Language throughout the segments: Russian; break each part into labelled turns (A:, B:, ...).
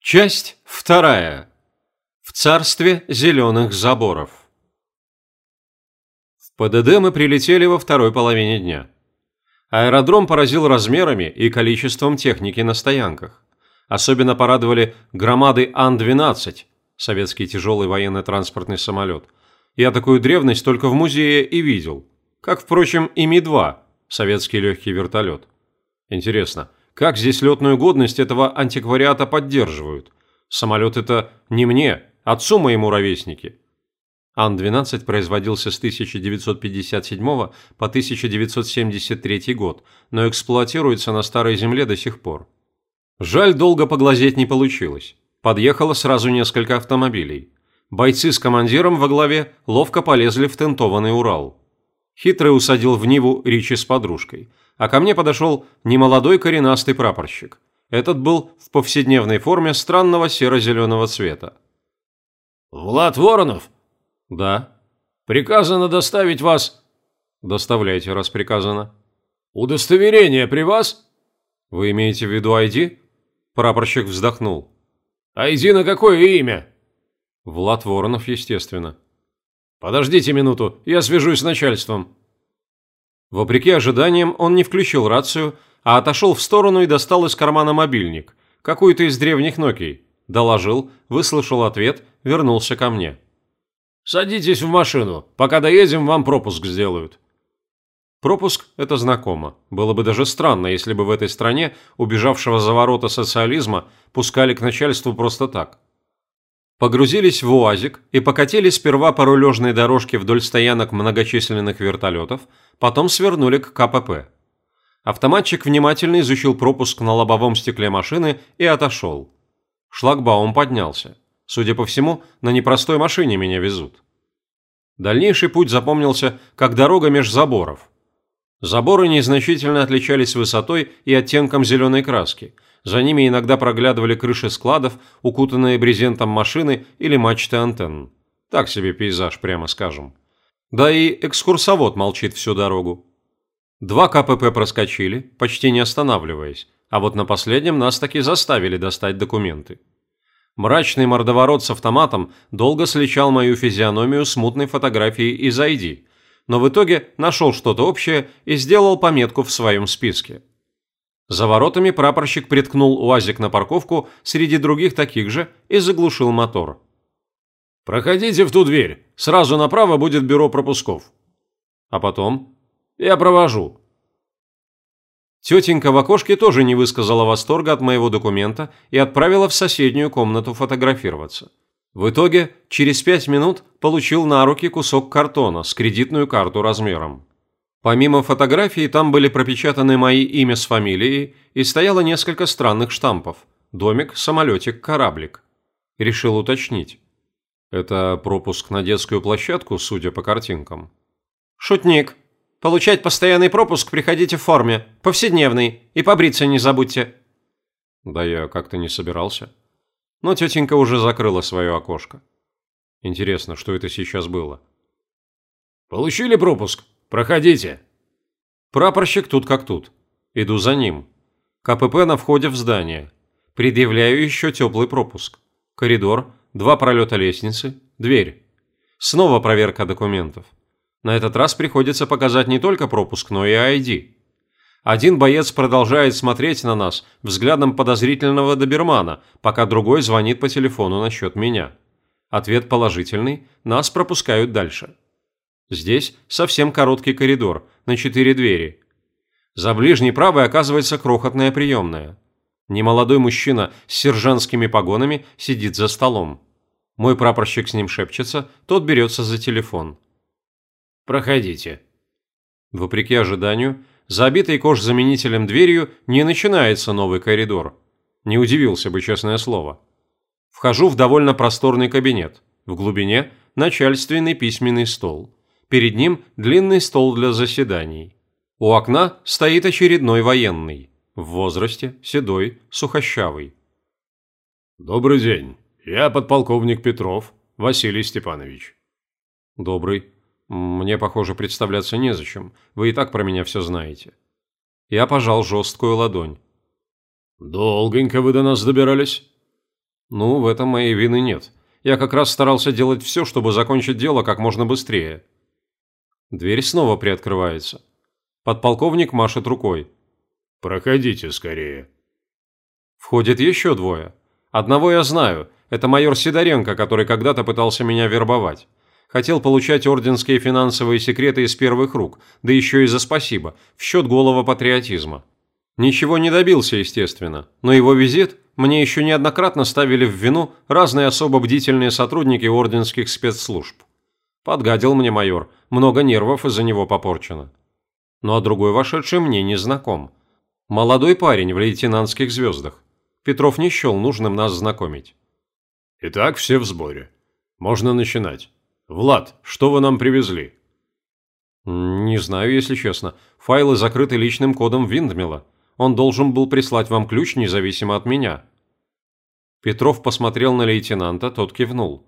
A: Часть вторая. В царстве зеленых заборов. В ПДД мы прилетели во второй половине дня. Аэродром поразил размерами и количеством техники на стоянках. Особенно порадовали громады Ан-12, советский тяжелый военно-транспортный самолет. Я такую древность только в музее и видел. Как, впрочем, и Ми-2, советский легкий вертолет. Интересно, как здесь летную годность этого антиквариата поддерживают? Самолет это не мне, отцу моему ровесники. Ан-12 производился с 1957 по 1973 год, но эксплуатируется на Старой Земле до сих пор. Жаль, долго поглазеть не получилось. Подъехало сразу несколько автомобилей. Бойцы с командиром во главе ловко полезли в тентованный Урал. Хитрый усадил в Ниву Ричи с подружкой – а ко мне подошел немолодой коренастый прапорщик. Этот был в повседневной форме странного серо-зеленого цвета.
B: «Влад Воронов?»
A: «Да».
B: «Приказано доставить вас...»
A: «Доставляйте, раз приказано».
B: «Удостоверение при вас?»
A: «Вы имеете в виду ID?» Прапорщик вздохнул.
B: «ID на какое имя?»
A: «Влад Воронов, естественно».
B: «Подождите минуту, я свяжусь с начальством».
A: Вопреки ожиданиям, он не включил рацию, а отошел в сторону и достал из кармана мобильник, какую-то из древних Nokia. Доложил, выслушал ответ, вернулся ко мне.
B: «Садитесь в машину. Пока доедем, вам пропуск сделают».
A: Пропуск – это знакомо. Было бы даже странно, если бы в этой стране убежавшего за ворота социализма пускали к начальству просто так. Погрузились в УАЗик и покатили сперва по рулежной дорожке вдоль стоянок многочисленных вертолетов, потом свернули к КПП. Автоматчик внимательно изучил пропуск на лобовом стекле машины и отошел. Шлагбаум поднялся. Судя по всему, на непростой машине меня везут. Дальнейший путь запомнился как дорога меж заборов. Заборы незначительно отличались высотой и оттенком зеленой краски – за ними иногда проглядывали крыши складов, укутанные брезентом машины или мачты антенн. Так себе пейзаж, прямо скажем. Да и экскурсовод молчит всю дорогу. Два КПП проскочили, почти не останавливаясь, а вот на последнем нас таки заставили достать документы. Мрачный мордоворот с автоматом долго сличал мою физиономию смутной фотографией из ID, но в итоге нашел что-то общее и сделал пометку в своем списке. За воротами прапорщик приткнул УАЗик на парковку среди других таких же и заглушил мотор.
B: «Проходите в ту дверь. Сразу направо будет бюро пропусков».
A: «А потом?»
B: «Я провожу».
A: Тетенька в окошке тоже не высказала восторга от моего документа и отправила в соседнюю комнату фотографироваться. В итоге, через пять минут получил на руки кусок картона с кредитную карту размером. Помимо фотографий, там были пропечатаны мои имя с фамилией и стояло несколько странных штампов. Домик, самолетик, кораблик. Решил уточнить. Это пропуск на детскую площадку, судя по картинкам. Шутник. Получать постоянный пропуск приходите в форме, повседневный, и побриться не забудьте. Да я как-то не собирался. Но тетенька уже закрыла свое окошко. Интересно, что это сейчас было?
B: Получили пропуск? Проходите».
A: Прапорщик тут как тут. Иду за ним. КПП на входе в здание. Предъявляю еще теплый пропуск. Коридор, два пролета лестницы, дверь. Снова проверка документов. На этот раз приходится показать не только пропуск, но и ID. Один боец продолжает смотреть на нас взглядом подозрительного добермана, пока другой звонит по телефону насчет меня. Ответ положительный, нас пропускают дальше. Здесь совсем короткий коридор, на четыре двери. За ближней правой оказывается крохотная приемная. Немолодой мужчина с сержантскими погонами сидит за столом. Мой прапорщик с ним шепчется, тот берется за телефон.
B: «Проходите».
A: Вопреки ожиданию, за обитой кожзаменителем дверью не начинается новый коридор. Не удивился бы, честное слово. Вхожу в довольно просторный кабинет. В глубине – начальственный письменный стол. Перед ним длинный стол для заседаний. У окна стоит очередной военный. В возрасте, седой, сухощавый.
B: «Добрый день. Я подполковник Петров, Василий Степанович».
A: «Добрый. Мне, похоже, представляться незачем. Вы и так про меня все знаете». Я пожал жесткую ладонь.
B: «Долгонько вы до нас добирались?»
A: Ну, в этом моей вины нет. Я как раз старался делать все, чтобы закончить дело как можно быстрее. Дверь снова приоткрывается. Подполковник машет рукой.
B: «Проходите скорее».
A: Входит еще двое. Одного я знаю. Это майор Сидоренко, который когда-то пытался меня вербовать. Хотел получать орденские финансовые секреты из первых рук, да еще и за спасибо, в счет голого патриотизма. Ничего не добился, естественно, но его визит мне еще неоднократно ставили в вину разные особо бдительные сотрудники орденских спецслужб. Подгадил мне майор, много нервов из-за него попорчено. Ну а другой вошедший мне не знаком. Молодой парень в лейтенантских звездах. Петров не счел нужным нас знакомить.
B: Итак, все в сборе. Можно начинать. «Влад, что вы нам привезли?»
A: «Не знаю, если честно. Файлы закрыты личным кодом Виндмила. Он должен был прислать вам ключ независимо от меня». Петров посмотрел на лейтенанта, тот кивнул.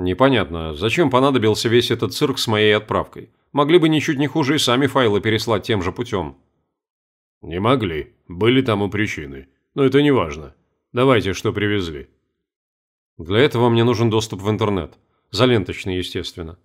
A: «Непонятно, зачем понадобился весь этот цирк с моей отправкой? Могли бы ничуть не хуже и сами файлы переслать тем же путем».
B: «Не могли. Были тому причины. Но это не важно. Давайте, что привезли».
A: «Для этого мне нужен доступ в интернет. Заленточный, естественно.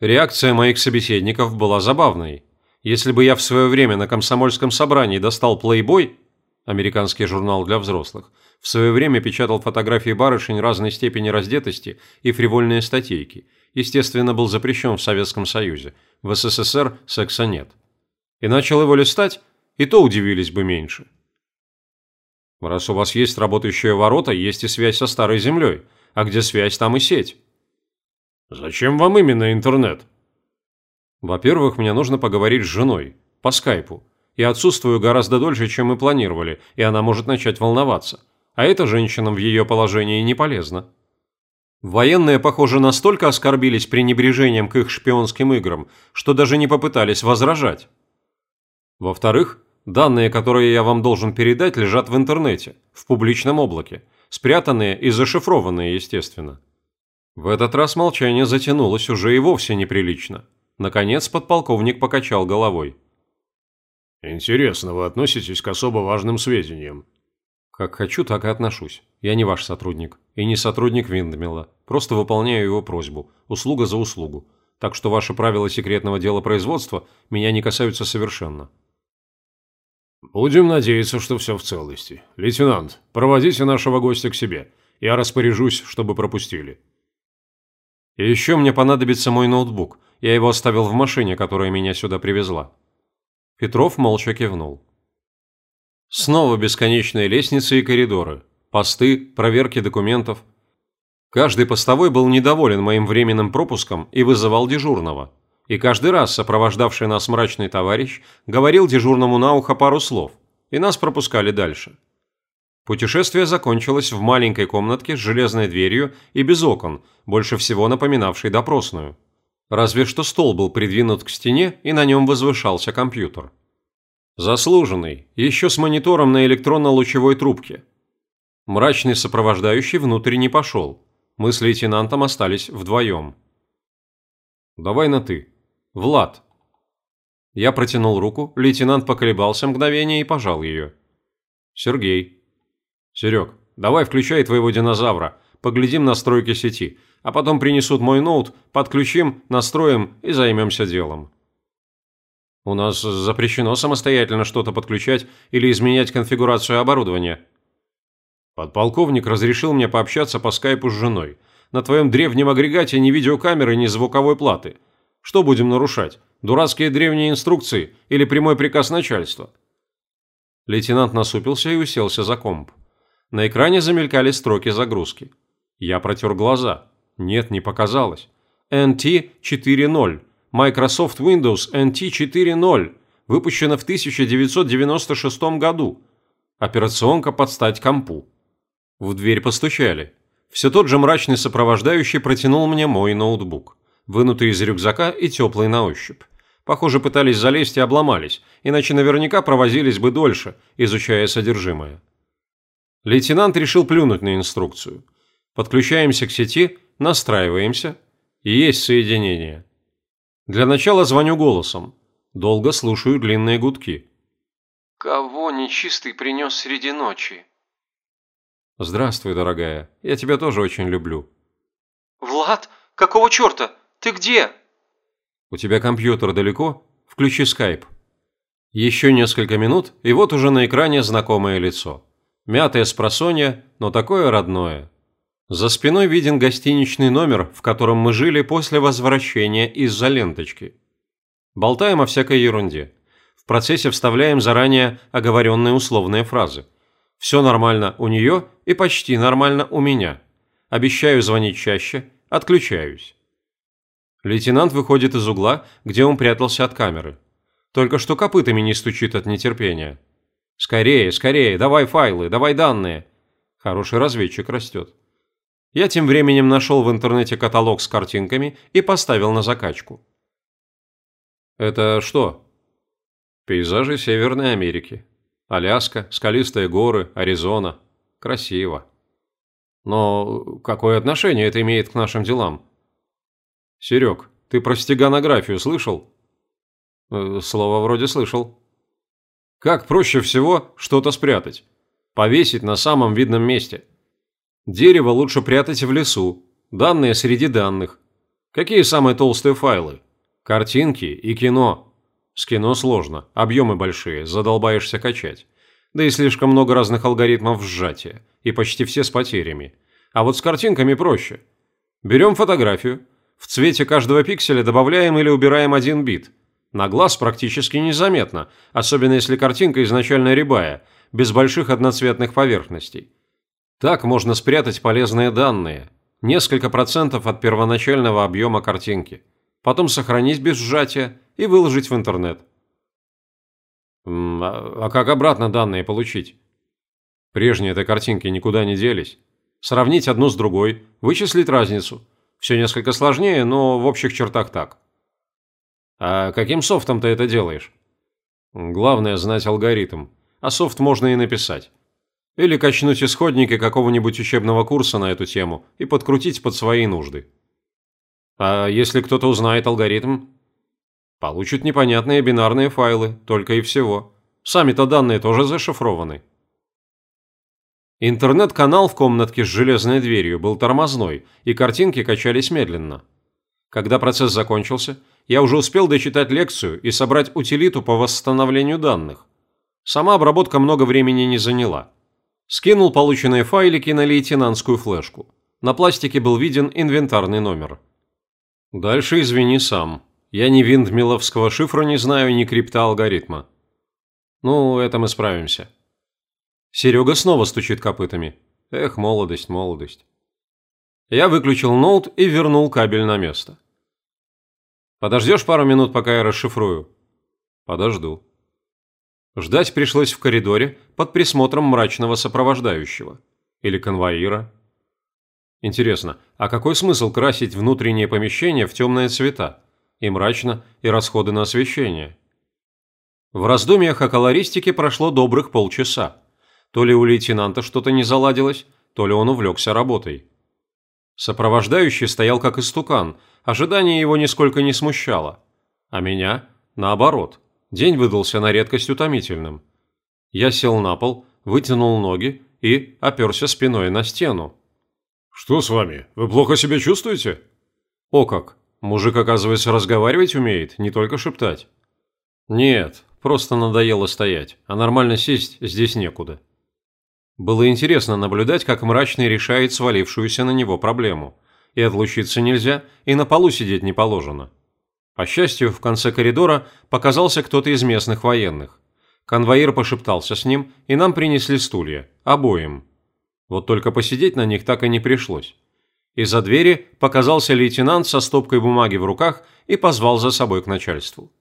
A: Реакция моих собеседников была забавной. Если бы я в свое время на комсомольском собрании достал «Плейбой», американский журнал для взрослых, в свое время печатал фотографии барышень разной степени раздетости и фривольные статейки, естественно, был запрещен в Советском Союзе, в СССР секса нет. И начал его листать, и то удивились бы меньше. Раз у вас есть работающие ворота, есть и связь со Старой Землей, а где связь, там и сеть.
B: Зачем вам именно интернет?
A: Во-первых, мне нужно поговорить с женой. По скайпу. Я отсутствую гораздо дольше, чем мы планировали, и она может начать волноваться. А это женщинам в ее положении не полезно. Военные, похоже, настолько оскорбились пренебрежением к их шпионским играм, что даже не попытались возражать. Во-вторых, данные, которые я вам должен передать, лежат в интернете, в публичном облаке, спрятанные и зашифрованные, естественно. В этот раз молчание затянулось уже и вовсе неприлично. Наконец подполковник покачал головой.
B: «Интересно, вы относитесь к особо важным сведениям?»
A: «Как хочу, так и отношусь. Я не ваш сотрудник. И не сотрудник Виндмилла. Просто выполняю его просьбу. Услуга за услугу. Так что ваши правила секретного дела производства меня не касаются совершенно».
B: «Будем надеяться, что все в целости. Лейтенант, проводите нашего гостя к себе. Я распоряжусь, чтобы пропустили».
A: И еще мне понадобится мой ноутбук. Я его оставил в машине, которая меня сюда привезла». Петров молча кивнул. Снова бесконечные лестницы и коридоры, посты, проверки документов. Каждый постовой был недоволен моим временным пропуском и вызывал дежурного. И каждый раз сопровождавший нас мрачный товарищ говорил дежурному на ухо пару слов, и нас пропускали дальше. Путешествие закончилось в маленькой комнатке с железной дверью и без окон, больше всего напоминавшей допросную. Разве что стол был придвинут к стене, и на нем возвышался компьютер. Заслуженный, еще с монитором на электронно-лучевой трубке. Мрачный сопровождающий внутрь не пошел. Мы с лейтенантом остались вдвоем. «Давай на «ты». Влад». Я протянул руку, лейтенант поколебался мгновение и пожал ее. «Сергей». «Серег, давай включай твоего динозавра, поглядим настройки сети, а потом принесут мой ноут, подключим, настроим и займемся делом». «У нас запрещено самостоятельно что-то подключать или изменять конфигурацию оборудования». «Подполковник разрешил мне пообщаться по скайпу с женой. На твоем древнем агрегате ни видеокамеры, ни звуковой платы. Что будем нарушать? Дурацкие древние инструкции или прямой приказ начальства?» Лейтенант насупился и уселся за комп. На экране замелькали строки загрузки. Я протер глаза. Нет, не показалось. NT 4.0. Microsoft Windows NT 4.0. Выпущена в 1996 году. Операционка под стать компу. В дверь постучали. Все тот же мрачный сопровождающий протянул мне мой ноутбук, вынутый из рюкзака и теплый на ощупь. Похоже, пытались залезть и обломались, иначе наверняка провозились бы дольше, изучая содержимое. Лейтенант решил плюнуть на инструкцию. Подключаемся к сети, настраиваемся. И есть соединение. Для начала звоню голосом. Долго слушаю длинные гудки.
C: «Кого нечистый принес среди ночи?»
A: Здравствуй, дорогая. Я тебя тоже очень люблю.
C: Влад? Какого черта? Ты где?
A: У тебя компьютер далеко? Включи скайп. Еще несколько минут, и вот уже на экране знакомое лицо. Мятое с просонья, но такое родное. За спиной виден гостиничный номер, в котором мы жили после возвращения из-за ленточки. Болтаем о всякой ерунде. В процессе вставляем заранее оговоренные условные фразы. Все нормально у нее и почти нормально у меня. Обещаю звонить чаще, отключаюсь. Лейтенант выходит из угла, где он прятался от камеры. Только что копытами не стучит от нетерпения. «Скорее, скорее, давай файлы, давай данные». Хороший разведчик растет. Я тем временем нашел в интернете каталог с картинками и поставил на закачку. Это что? Пейзажи Северной Америки. Аляска, скалистые горы, Аризона. Красиво. Но какое отношение это имеет к нашим делам? Серег, ты про стеганографию слышал? Э, слово вроде слышал. Как проще всего что-то спрятать? Повесить на самом видном месте. Дерево лучше прятать в лесу. Данные среди данных. Какие самые толстые файлы? Картинки и кино. С кино сложно, объемы большие, задолбаешься качать. Да и слишком много разных алгоритмов сжатия, и почти все с потерями. А вот с картинками проще. Берем фотографию, в цвете каждого пикселя добавляем или убираем один бит. На глаз практически незаметно, особенно если картинка изначально рябая, без больших одноцветных поверхностей. Так можно спрятать полезные данные, несколько процентов от первоначального объема картинки, потом сохранить без сжатия и выложить в интернет. А, а как обратно данные получить? Прежние-то картинки никуда не делись. Сравнить одну с другой, вычислить разницу – все несколько сложнее, но в общих чертах так. А каким софтом ты это делаешь? Главное знать алгоритм, а софт можно и написать. Или качнуть исходники какого-нибудь учебного курса на эту тему и подкрутить под свои нужды. А если кто-то узнает алгоритм? Получит непонятные бинарные файлы, только и всего. Сами-то данные тоже зашифрованы. Интернет-канал в комнатке с железной дверью был тормозной, и картинки качались медленно. Когда процесс закончился, я уже успел дочитать лекцию и собрать утилиту по восстановлению данных. Сама обработка много времени не заняла. Скинул полученные файлики на лейтенантскую флешку. На пластике был виден инвентарный номер. Дальше извини сам. Я ни виндмиловского шифра не знаю, ни криптоалгоритма. Ну, это мы справимся. Серега снова стучит копытами. Эх, молодость, молодость. Я выключил ноут и вернул кабель на место. Подождешь пару минут, пока я расшифрую? Подожду. Ждать пришлось в коридоре под присмотром мрачного сопровождающего. Или конвоира. Интересно, а какой смысл красить внутреннее помещение в темные цвета? И мрачно, и расходы на освещение. В раздумьях о колористике прошло добрых полчаса. То ли у лейтенанта что-то не заладилось, то ли он увлекся работой. Сопровождающий стоял как истукан, ожидание его нисколько не смущало. А меня, наоборот, день выдался на редкость утомительным. Я сел на пол, вытянул ноги и оперся спиной на стену.
B: «Что с вами? Вы плохо себя чувствуете?»
A: «О как! Мужик, оказывается, разговаривать умеет, не только шептать». «Нет, просто надоело стоять, а нормально сесть здесь некуда». Было интересно наблюдать, как мрачный решает свалившуюся на него проблему. И отлучиться нельзя, и на полу сидеть не положено. По счастью, в конце коридора показался кто-то из местных военных. Конвоир пошептался с ним, и нам принесли стулья, обоим. Вот только посидеть на них так и не пришлось. Из-за двери показался лейтенант со стопкой бумаги в руках и позвал за собой к начальству.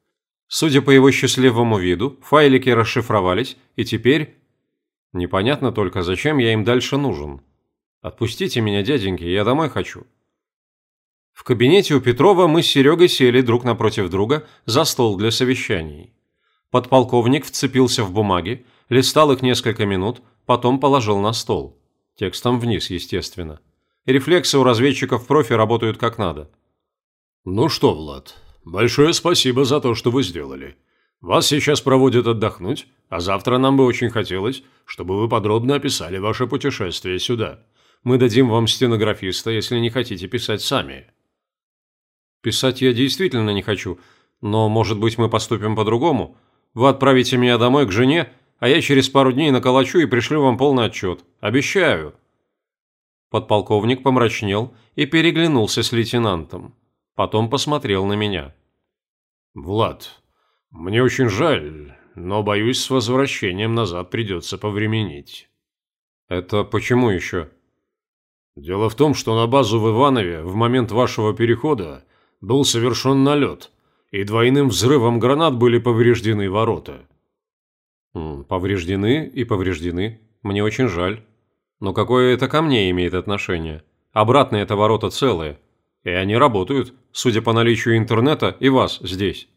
A: Судя по его счастливому виду, файлики расшифровались, и теперь Непонятно только, зачем я им дальше нужен. Отпустите меня, дяденьки, я домой хочу. В кабинете у Петрова мы с Серегой сели друг напротив друга за стол для совещаний. Подполковник вцепился в бумаги, листал их несколько минут, потом положил на стол. Текстом вниз, естественно. Рефлексы у разведчиков профи работают как надо.
B: «Ну что, Влад, большое спасибо за то, что вы сделали. Вас сейчас проводят отдохнуть, а завтра нам бы очень хотелось, чтобы вы подробно описали ваше путешествие сюда. Мы дадим вам стенографиста, если не хотите писать сами».
A: «Писать я действительно не хочу, но, может быть, мы поступим по-другому? Вы отправите меня домой к жене, а я через пару дней наколочу и пришлю вам полный отчет. Обещаю». Подполковник помрачнел и переглянулся с лейтенантом. Потом посмотрел на меня.
B: «Влад, мне очень жаль, но, боюсь, с возвращением назад придется повременить».
A: «Это почему еще?»
B: «Дело в том, что на базу в Иванове в момент вашего перехода был совершен налет, и двойным взрывом гранат были повреждены ворота».
A: «Повреждены и повреждены. Мне очень жаль. Но какое это ко мне имеет отношение? Обратно это ворота целые. И они работают, судя по наличию интернета и вас здесь».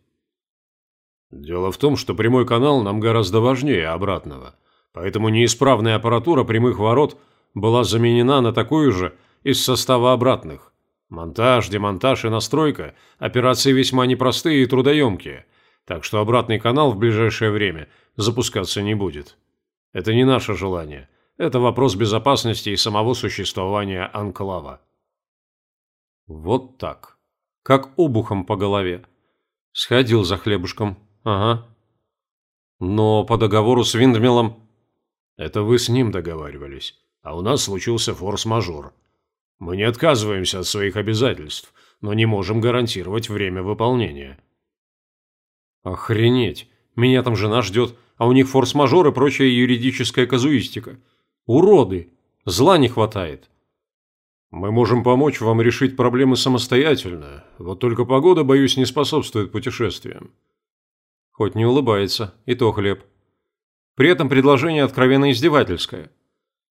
B: Дело в том, что прямой канал нам гораздо важнее обратного, поэтому неисправная аппаратура прямых ворот была заменена на такую же из состава обратных. Монтаж, демонтаж и настройка – операции весьма непростые и трудоемкие, так что обратный канал в ближайшее время запускаться не будет. Это не наше желание, это вопрос безопасности и самого существования анклава.
A: Вот так. Как обухом по голове. Сходил за хлебушком, Ага. Но по договору с Виндмиллом...
B: Это вы с ним договаривались, а у нас случился форс-мажор. Мы не отказываемся от своих обязательств, но не можем гарантировать время выполнения.
A: Охренеть. Меня там жена ждет, а у них форс-мажор и прочая юридическая казуистика. Уроды. Зла не хватает.
B: Мы можем помочь вам решить проблемы самостоятельно, вот только погода, боюсь, не способствует путешествиям.
A: Хоть не улыбается, и то хлеб. При этом предложение откровенно издевательское.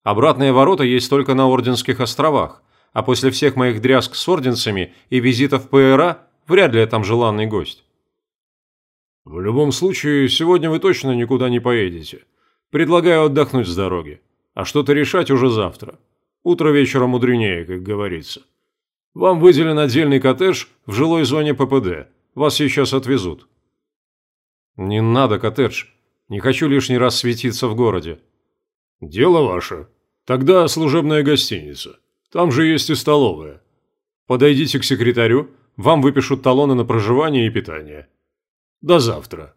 A: Обратные ворота есть только на Орденских островах, а после всех моих дрязг с орденцами и визитов ПРА вряд ли я там желанный гость.
B: В любом случае, сегодня вы точно никуда не поедете. Предлагаю отдохнуть с дороги. А что-то решать уже завтра. Утро вечера мудренее, как говорится. Вам выделен отдельный коттедж в жилой зоне ППД. Вас сейчас отвезут.
A: «Не надо, коттедж. Не хочу лишний раз светиться в городе».
B: «Дело ваше. Тогда служебная гостиница. Там же есть и столовая. Подойдите к секретарю, вам выпишут талоны на проживание и питание. До завтра».